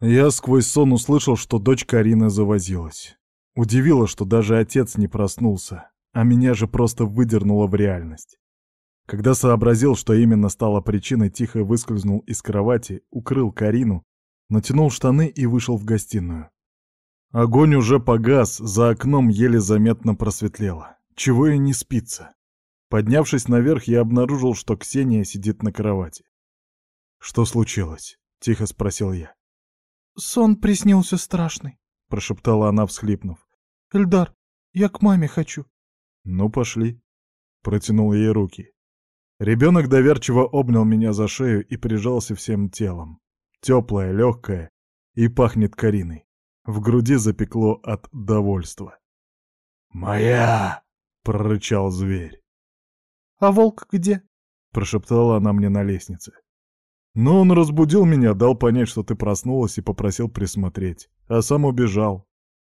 Я сквозь сон услышал, что дочь Карины завозилась. Удивило, что даже отец не проснулся, а меня же просто выдернуло в реальность. Когда сообразил, что именно стало причиной, тихо выскользнул из кровати, укрыл Карину, натянул штаны и вышел в гостиную. Огонь уже погас, за окном еле заметно просветлело. Чего и не спится. Поднявшись наверх, я обнаружил, что Ксения сидит на кровати. «Что случилось?» — тихо спросил я. «Сон приснился страшный», — прошептала она, всхлипнув. «Эльдар, я к маме хочу». «Ну, пошли». Протянул ей руки. Ребенок доверчиво обнял меня за шею и прижался всем телом. Теплое, легкое и пахнет Кариной. В груди запекло от довольства. «Моя!» — прорычал зверь. «А волк где?» — прошептала она мне на лестнице. Но он разбудил меня, дал понять, что ты проснулась и попросил присмотреть, а сам убежал.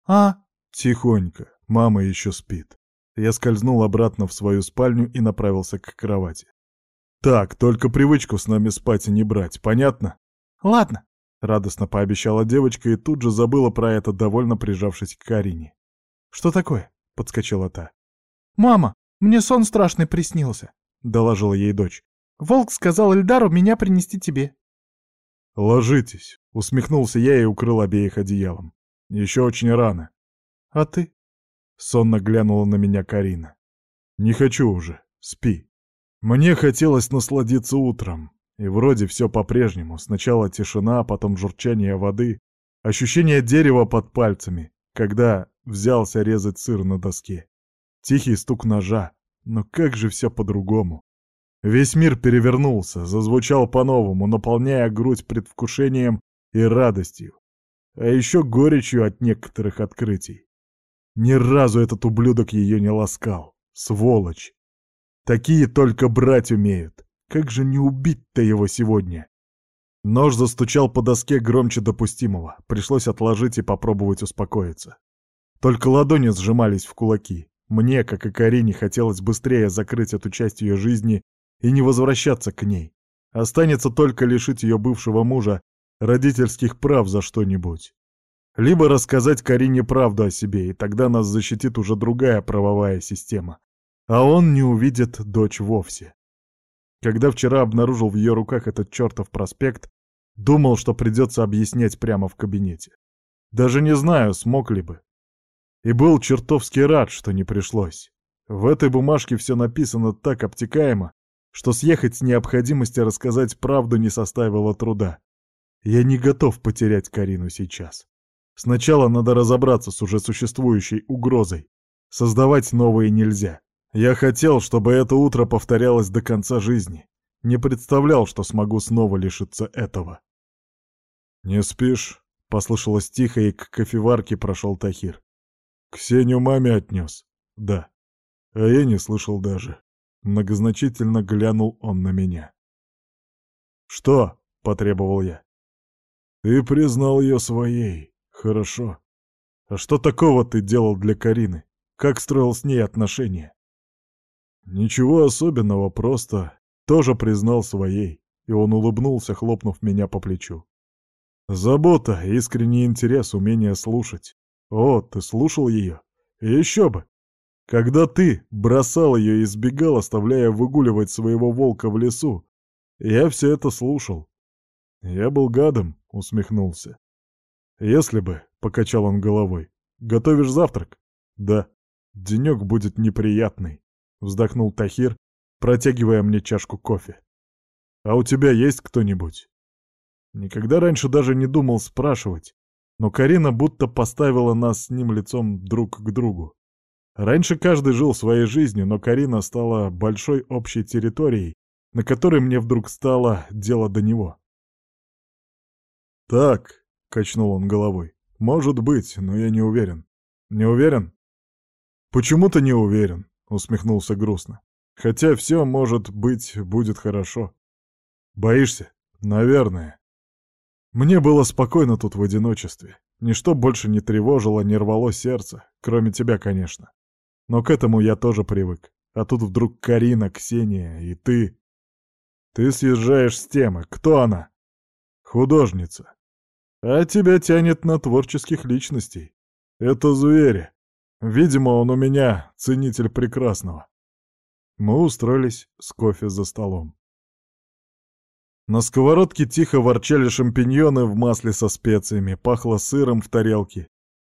А? Тихонько, мама еще спит. Я скользнул обратно в свою спальню и направился к кровати. Так, только привычку с нами спать и не брать, понятно? Ладно, радостно пообещала девочка и тут же забыла про это, довольно прижавшись к Карине. Что такое? подскочила та. Мама, мне сон страшный приснился, доложила ей дочь. Волк сказал Эльдару меня принести тебе. «Ложитесь», — усмехнулся я и укрыл обеих одеялом. «Еще очень рано». «А ты?» — сонно глянула на меня Карина. «Не хочу уже. Спи». Мне хотелось насладиться утром. И вроде все по-прежнему. Сначала тишина, потом журчание воды, ощущение дерева под пальцами, когда взялся резать сыр на доске. Тихий стук ножа. Но как же все по-другому. Весь мир перевернулся, зазвучал по-новому, наполняя грудь предвкушением и радостью. А еще горечью от некоторых открытий. Ни разу этот ублюдок ее не ласкал. Сволочь. Такие только брать умеют. Как же не убить-то его сегодня? Нож застучал по доске громче допустимого. Пришлось отложить и попробовать успокоиться. Только ладони сжимались в кулаки. Мне, как и Карине, хотелось быстрее закрыть эту часть ее жизни и не возвращаться к ней. Останется только лишить ее бывшего мужа родительских прав за что-нибудь. Либо рассказать Карине правду о себе, и тогда нас защитит уже другая правовая система. А он не увидит дочь вовсе. Когда вчера обнаружил в ее руках этот чертов проспект, думал, что придется объяснять прямо в кабинете. Даже не знаю, смог ли бы. И был чертовски рад, что не пришлось. В этой бумажке все написано так обтекаемо, что съехать с необходимости рассказать правду не составило труда. Я не готов потерять Карину сейчас. Сначала надо разобраться с уже существующей угрозой. Создавать новые нельзя. Я хотел, чтобы это утро повторялось до конца жизни. Не представлял, что смогу снова лишиться этого. «Не спишь?» — послышалось тихо, и к кофеварке прошел Тахир. «Ксению маме отнес?» «Да». А я не слышал даже. Многозначительно глянул он на меня. «Что?» — потребовал я. «Ты признал ее своей. Хорошо. А что такого ты делал для Карины? Как строил с ней отношения?» «Ничего особенного, просто тоже признал своей». И он улыбнулся, хлопнув меня по плечу. «Забота, искренний интерес, умение слушать. О, ты слушал ее? Еще бы! Когда ты бросал ее и сбегал, оставляя выгуливать своего волка в лесу, я все это слушал. Я был гадом, усмехнулся. Если бы, — покачал он головой, — готовишь завтрак? Да. Денек будет неприятный, — вздохнул Тахир, протягивая мне чашку кофе. А у тебя есть кто-нибудь? Никогда раньше даже не думал спрашивать, но Карина будто поставила нас с ним лицом друг к другу. Раньше каждый жил своей жизнью, но Карина стала большой общей территорией, на которой мне вдруг стало дело до него. «Так», — качнул он головой, — «может быть, но я не уверен». «Не уверен?» «Почему-то не уверен», — усмехнулся грустно. «Хотя все, может быть, будет хорошо». «Боишься?» «Наверное». Мне было спокойно тут в одиночестве. Ничто больше не тревожило, не рвало сердце, кроме тебя, конечно. Но к этому я тоже привык. А тут вдруг Карина, Ксения и ты. Ты съезжаешь с темы. Кто она? Художница. А тебя тянет на творческих личностей. Это звери. Видимо, он у меня ценитель прекрасного. Мы устроились с кофе за столом. На сковородке тихо ворчали шампиньоны в масле со специями, пахло сыром в тарелке.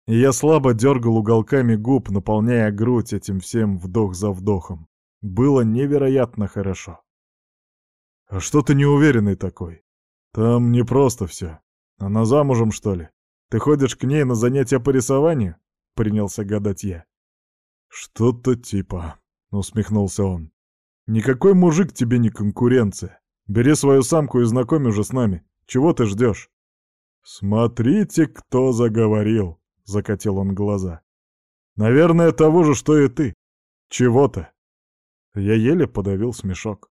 Я слабо дергал уголками губ, наполняя грудь этим всем вдох за вдохом. Было невероятно хорошо. «А что ты неуверенный такой? Там не просто все. Она замужем, что ли? Ты ходишь к ней на занятия по рисованию?» — принялся гадать я. «Что-то типа», — усмехнулся он. «Никакой мужик тебе не конкуренция. Бери свою самку и знакомь уже с нами. Чего ты ждешь?» «Смотрите, кто заговорил», — закатил он глаза. «Наверное, того же, что и ты. Чего-то». Я еле подавил смешок.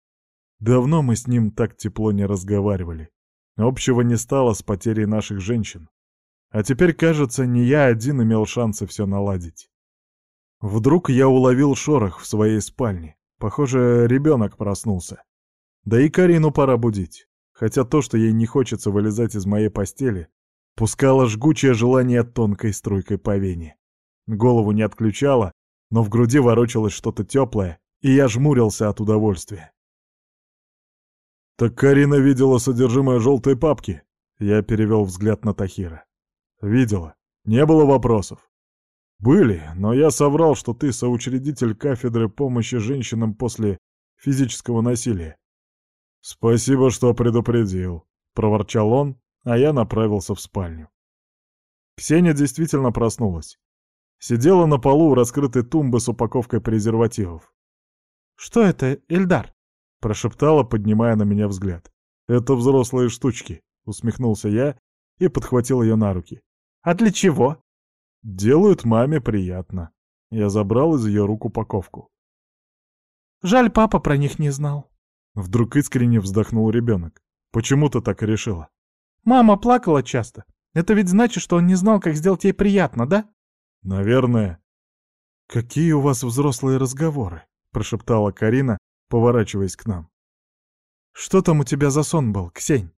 Давно мы с ним так тепло не разговаривали. Общего не стало с потерей наших женщин. А теперь, кажется, не я один имел шансы все наладить. Вдруг я уловил шорох в своей спальне. Похоже, ребенок проснулся. Да и Карину пора будить. Хотя то, что ей не хочется вылезать из моей постели, пускало жгучее желание тонкой струйкой по вене. Голову не отключало, но в груди ворочалось что-то теплое, и я жмурился от удовольствия. «Так Карина видела содержимое желтой папки?» Я перевел взгляд на Тахира. «Видела. Не было вопросов?» «Были, но я соврал, что ты соучредитель кафедры помощи женщинам после физического насилия». «Спасибо, что предупредил», — проворчал он, а я направился в спальню. Ксения действительно проснулась. Сидела на полу у раскрытой тумбы с упаковкой презервативов. «Что это, Эльдар?» Прошептала, поднимая на меня взгляд. «Это взрослые штучки», — усмехнулся я и подхватил ее на руки. «А для чего?» «Делают маме приятно». Я забрал из ее рук упаковку. «Жаль, папа про них не знал». Вдруг искренне вздохнул ребенок. «Почему ты так решила?» «Мама плакала часто. Это ведь значит, что он не знал, как сделать ей приятно, да?» «Наверное». «Какие у вас взрослые разговоры?» — прошептала Карина, поворачиваясь к нам. «Что там у тебя за сон был, Ксень?»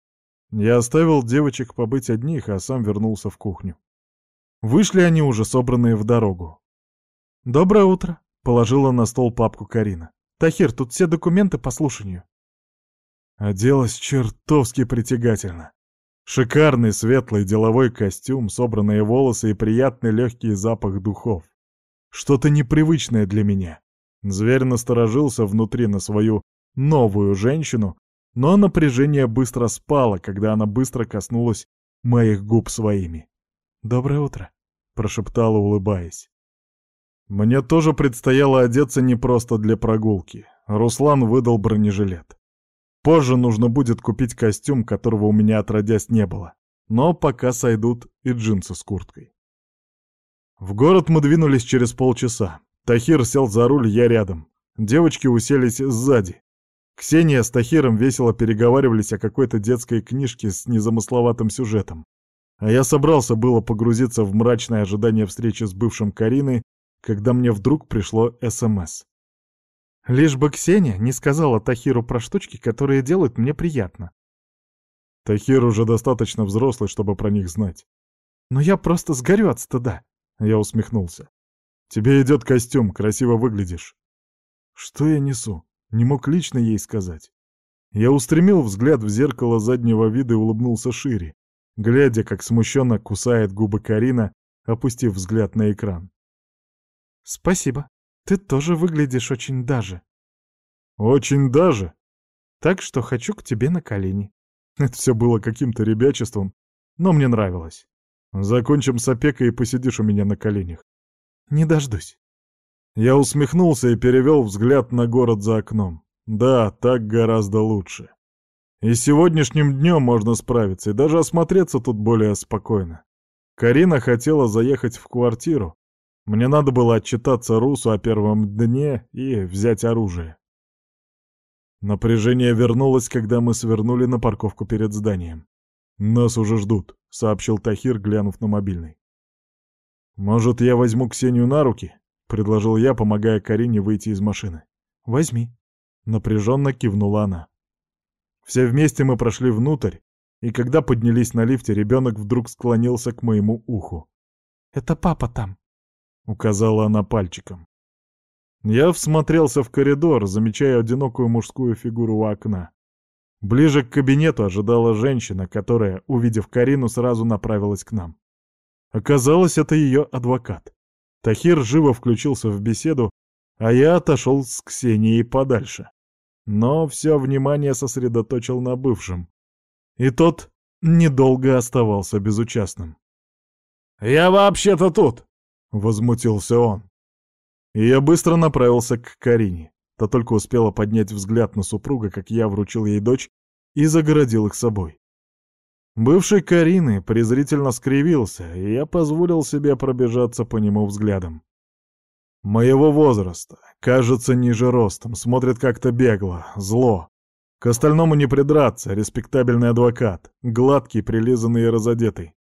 Я оставил девочек побыть одних, а сам вернулся в кухню. Вышли они уже собранные в дорогу. «Доброе утро», — положила на стол папку Карина. «Тахир, тут все документы по слушанию». Оделась чертовски притягательно. Шикарный светлый деловой костюм, собранные волосы и приятный легкий запах духов. Что-то непривычное для меня. Зверь насторожился внутри на свою новую женщину, но напряжение быстро спало, когда она быстро коснулась моих губ своими. «Доброе утро», — прошептала, улыбаясь. Мне тоже предстояло одеться не просто для прогулки. Руслан выдал бронежилет. Позже нужно будет купить костюм, которого у меня отродясь не было. Но пока сойдут и джинсы с курткой. В город мы двинулись через полчаса. Тахир сел за руль, я рядом. Девочки уселись сзади. Ксения с Тахиром весело переговаривались о какой-то детской книжке с незамысловатым сюжетом. А я собрался было погрузиться в мрачное ожидание встречи с бывшим Кариной, когда мне вдруг пришло СМС. Лишь бы Ксения не сказала Тахиру про штучки, которые делают мне приятно. Тахир уже достаточно взрослый, чтобы про них знать. Но я просто сгорю от стыда. Я усмехнулся. Тебе идет костюм, красиво выглядишь. Что я несу? Не мог лично ей сказать. Я устремил взгляд в зеркало заднего вида и улыбнулся шире, глядя, как смущенно кусает губы Карина, опустив взгляд на экран. «Спасибо. Ты тоже выглядишь очень даже». «Очень даже?» «Так что хочу к тебе на колени». Это все было каким-то ребячеством, но мне нравилось. Закончим с опекой и посидишь у меня на коленях. Не дождусь. Я усмехнулся и перевел взгляд на город за окном. Да, так гораздо лучше. И сегодняшним днем можно справиться, и даже осмотреться тут более спокойно. Карина хотела заехать в квартиру. Мне надо было отчитаться Русу о первом дне и взять оружие. Напряжение вернулось, когда мы свернули на парковку перед зданием. «Нас уже ждут», — сообщил Тахир, глянув на мобильный. «Может, я возьму Ксению на руки?» — предложил я, помогая Карине выйти из машины. «Возьми», — напряженно кивнула она. Все вместе мы прошли внутрь, и когда поднялись на лифте, ребенок вдруг склонился к моему уху. «Это папа там», — указала она пальчиком. Я всмотрелся в коридор, замечая одинокую мужскую фигуру у окна. Ближе к кабинету ожидала женщина, которая, увидев Карину, сразу направилась к нам. Оказалось, это ее адвокат. Тахир живо включился в беседу, а я отошел с Ксенией подальше. Но все внимание сосредоточил на бывшем. И тот недолго оставался безучастным. «Я вообще-то тут!» — возмутился он. И я быстро направился к Карине. Та только успела поднять взгляд на супруга, как я вручил ей дочь и загородил их собой. Бывший Карины презрительно скривился, и я позволил себе пробежаться по нему взглядом. Моего возраста, кажется ниже ростом, смотрит как-то бегло, зло. К остальному не придраться, респектабельный адвокат, гладкий, прилизанный и разодетый.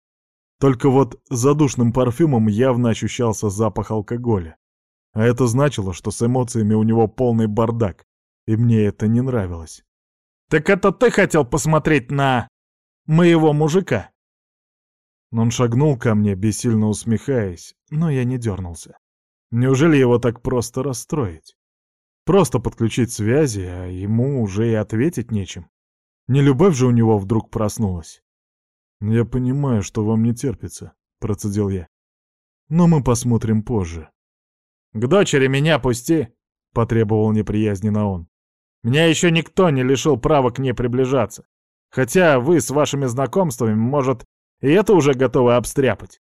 Только вот задушным парфюмом явно ощущался запах алкоголя. А это значило, что с эмоциями у него полный бардак, и мне это не нравилось. «Так это ты хотел посмотреть на... моего мужика?» Он шагнул ко мне, бессильно усмехаясь, но я не дернулся. Неужели его так просто расстроить? Просто подключить связи, а ему уже и ответить нечем. Не любовь же у него вдруг проснулась. «Я понимаю, что вам не терпится», — процедил я. «Но мы посмотрим позже». «К дочери меня пусти!» — потребовал неприязненно он. «Меня еще никто не лишил права к ней приближаться. Хотя вы с вашими знакомствами, может, и это уже готовы обстряпать».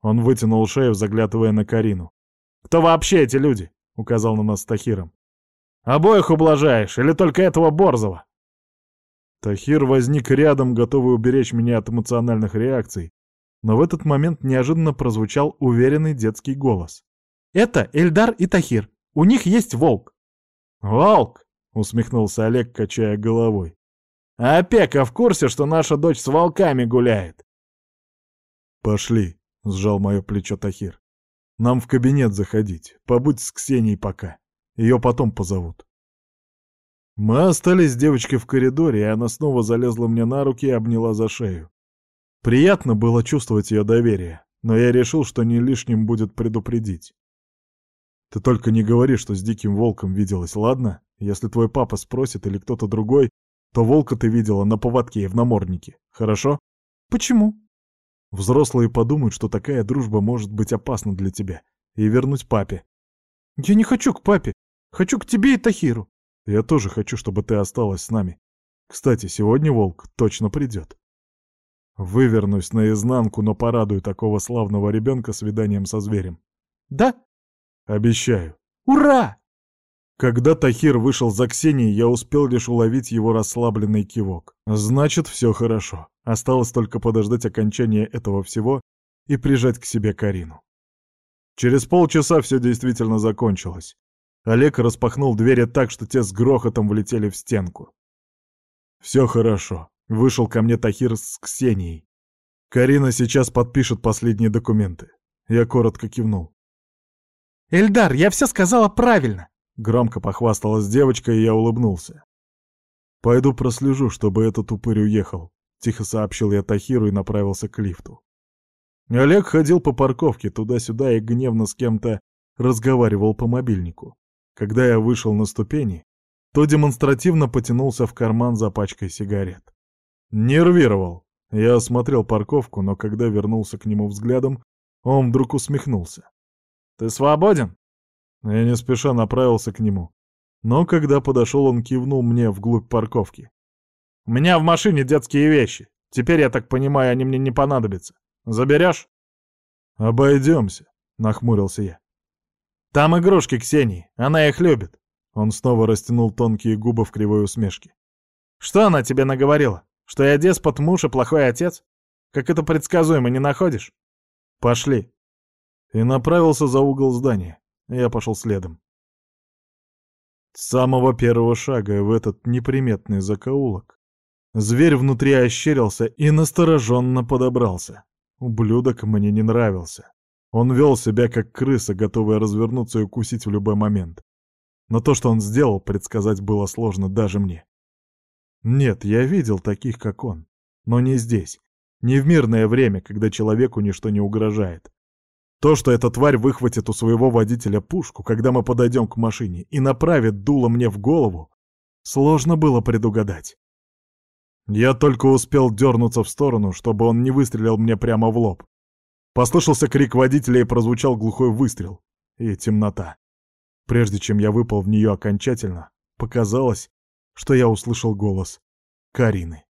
Он вытянул шею, заглядывая на Карину. «Кто вообще эти люди?» — указал на нас Тахиром. «Обоих ублажаешь, или только этого Борзова?» Тахир возник рядом, готовый уберечь меня от эмоциональных реакций, но в этот момент неожиданно прозвучал уверенный детский голос. Это Эльдар и Тахир. У них есть волк». «Волк?» — усмехнулся Олег, качая головой. «А опека в курсе, что наша дочь с волками гуляет?» «Пошли», — сжал мое плечо Тахир. «Нам в кабинет заходить. Побудь с Ксенией пока. Ее потом позовут». Мы остались с девочкой в коридоре, и она снова залезла мне на руки и обняла за шею. Приятно было чувствовать ее доверие, но я решил, что не лишним будет предупредить. Ты только не говори, что с диким волком виделась, ладно? Если твой папа спросит или кто-то другой, то волка ты видела на поводке и в наморднике, хорошо? Почему? Взрослые подумают, что такая дружба может быть опасна для тебя, и вернуть папе. Я не хочу к папе. Хочу к тебе и Тахиру. Я тоже хочу, чтобы ты осталась с нами. Кстати, сегодня волк точно придет. Вывернусь наизнанку, но порадую такого славного ребенка свиданием со зверем. Да? Обещаю. Ура! Когда Тахир вышел за Ксенией, я успел лишь уловить его расслабленный кивок. Значит, все хорошо. Осталось только подождать окончания этого всего и прижать к себе Карину. Через полчаса все действительно закончилось. Олег распахнул двери так, что те с грохотом влетели в стенку. Все хорошо. Вышел ко мне Тахир с Ксенией. Карина сейчас подпишет последние документы. Я коротко кивнул. «Эльдар, я все сказала правильно!» Громко похвасталась девочка, и я улыбнулся. «Пойду прослежу, чтобы этот упырь уехал», — тихо сообщил я Тахиру и направился к лифту. Олег ходил по парковке туда-сюда и гневно с кем-то разговаривал по мобильнику. Когда я вышел на ступени, то демонстративно потянулся в карман за пачкой сигарет. Нервировал. Я осмотрел парковку, но когда вернулся к нему взглядом, он вдруг усмехнулся. «Ты свободен?» Я не спеша направился к нему. Но когда подошел, он кивнул мне вглубь парковки. «У меня в машине детские вещи. Теперь, я так понимаю, они мне не понадобятся. Заберешь?» «Обойдемся», — нахмурился я. «Там игрушки Ксении. Она их любит». Он снова растянул тонкие губы в кривой усмешке. «Что она тебе наговорила? Что я деспот муж и плохой отец? Как это предсказуемо, не находишь? Пошли» и направился за угол здания. Я пошел следом. С самого первого шага в этот неприметный закоулок зверь внутри ощерился и настороженно подобрался. Ублюдок мне не нравился. Он вел себя как крыса, готовая развернуться и укусить в любой момент. Но то, что он сделал, предсказать было сложно даже мне. Нет, я видел таких, как он. Но не здесь. Не в мирное время, когда человеку ничто не угрожает. То, что эта тварь выхватит у своего водителя пушку, когда мы подойдем к машине, и направит дуло мне в голову, сложно было предугадать. Я только успел дернуться в сторону, чтобы он не выстрелил мне прямо в лоб. Послышался крик водителя и прозвучал глухой выстрел. И темнота. Прежде чем я выпал в нее окончательно, показалось, что я услышал голос Карины.